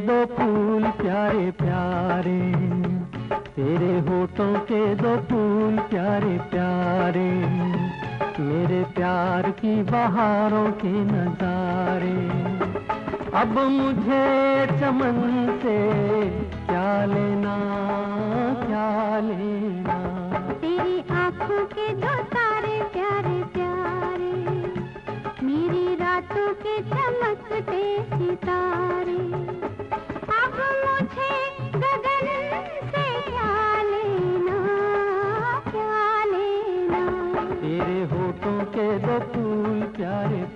दो फूल प्यारे प्यारे, तेरे होठों के दो फूल प्यारे प्यारे, मेरे प्यार की बहारों के नजारे। अब मुझे चमन से क्या लेना क्या लेना? तेरी आँखों के दो तारे प्यारे प्यारे, मेरी रातों के चमकते सितारे।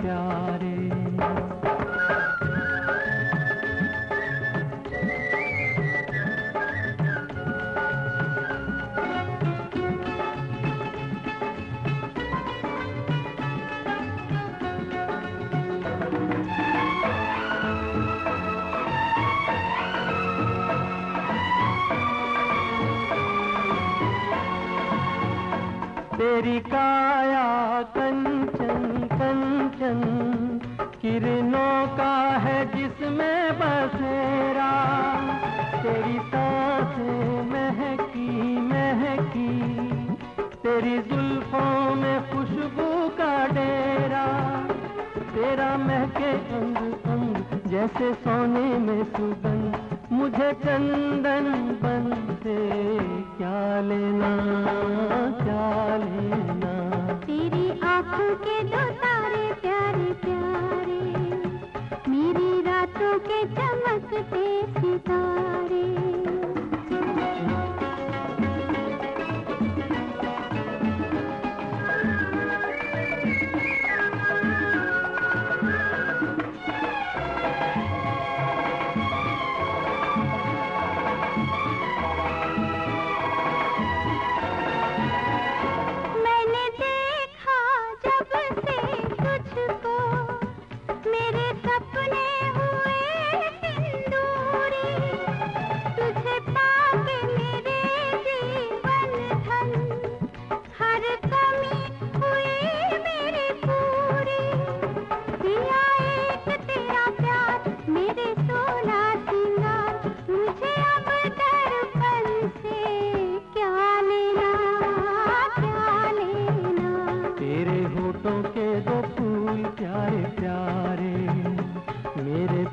प्यारे। तेरी काया कंचन कंचन। किरणों का है जिसमें बसेरा तेरी साँसें महकी महकी। तेरी जुल्फों में खुशबू का डेरा। तेरा महके अंग अंग जैसे सोने में सुगंध। मुझे चंदन चमकते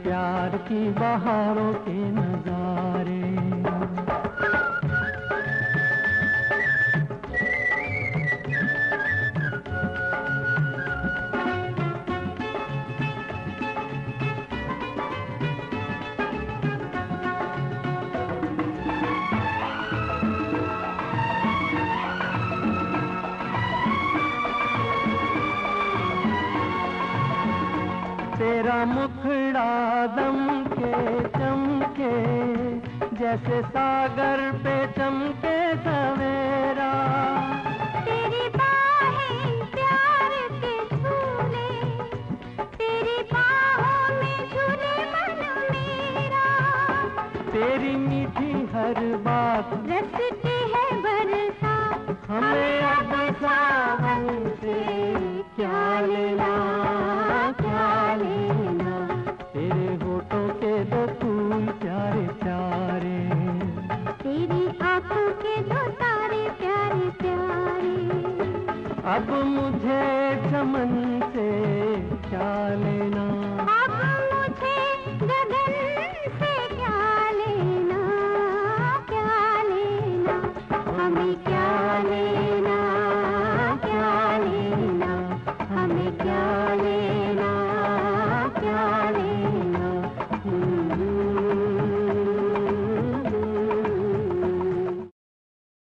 प्यार की बहारों के नजारे। तेरा मुखड़ा दम के चमके जैसे सागर पे चमके सवेरा। तेरी बाहें प्यार के झूले तेरी बाहों में झूले मन मेरा। तेरी मीठी हर बात रसती है बरसात हमें अब मुझे चमन